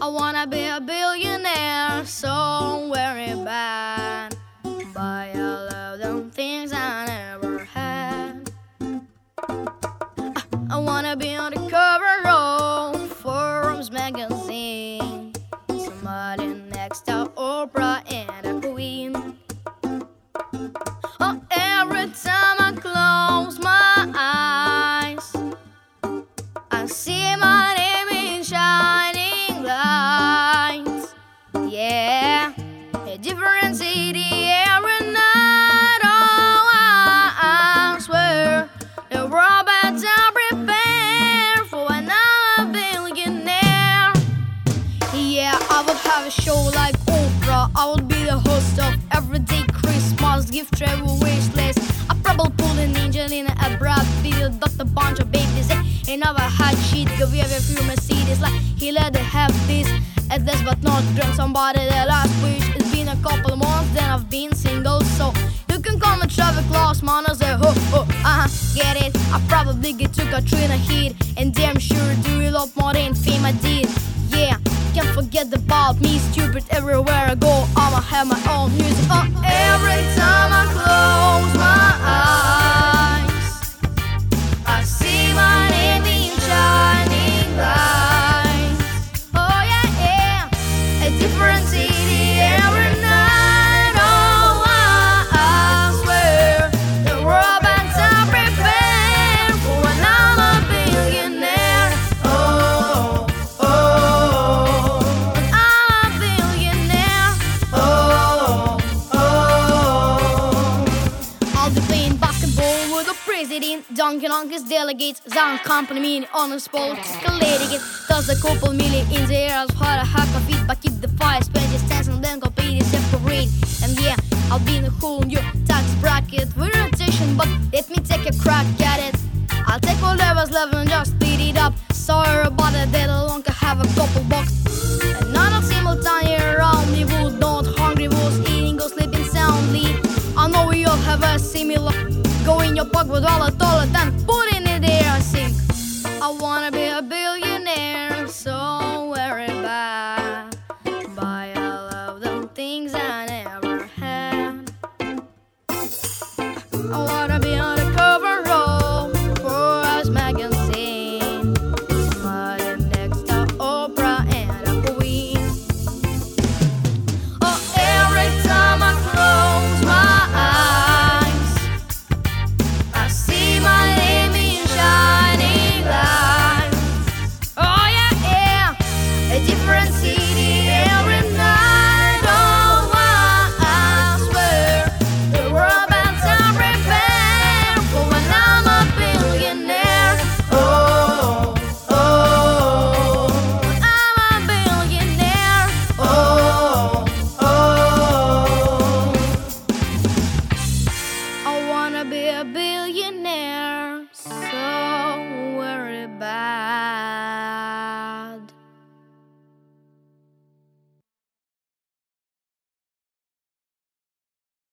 I wanna be a billionaire, so very bad. Buy all of them things I never had. I, wanna be on a different city every night. Oh, I, I swear the robots are prepared for another billionaire. Yeah, I would have a show like Oprah. I would be the host of Everyday Christmas gift travel wish list. I probably pull an Angelina, a Brad Pitt, a bunch of babies. eh? And had shit, go we have a few Mercedes. Like he let it have this, at least but not drunk. Somebody that last wish. Been a couple of months, then I've been single, so you can call me Trevor Claus, man. I say, oh, oh, uh huh, get it. I probably get to Katrina hit, and damn sure do a lot more than fame I did. Yeah, can't forget about me, stupid everywhere I go. I'ma have my own music. Oh, every president, dunking on his delegates, Zan company on a spot, escalating it. Toss a couple million in the air a hack of it, but keep the fire, your stance and then completely separate. And yeah, I'll be in a whole new tax bracket with rotation, but let me take a crack at it. I'll take whatever's left and just split it up. Sorry about it, they no longer have a couple bucks. Minha Pogba do Alatola be a billionaire, so worry about.